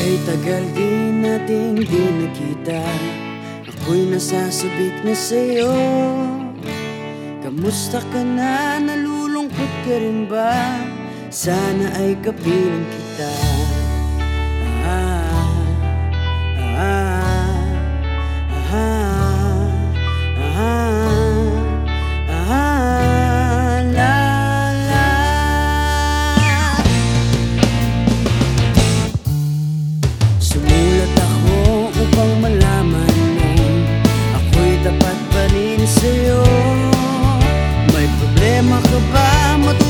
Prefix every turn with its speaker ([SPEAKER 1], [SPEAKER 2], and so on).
[SPEAKER 1] Kay tagal din nating di nakita Ako'y nasasabik na sa'yo Kamusta ka na? Nalulungkot ka rin ba? Sana ay kapiling kita problema ka ba? Matutunan